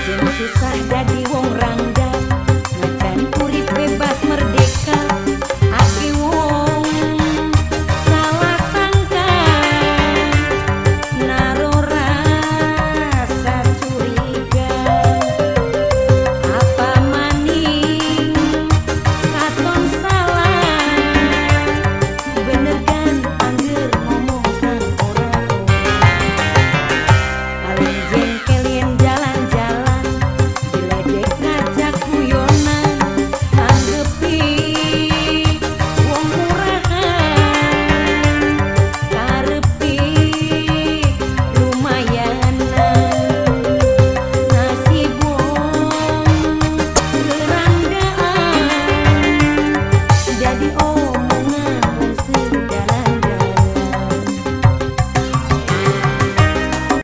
Jeneng susah jadi wong rangga.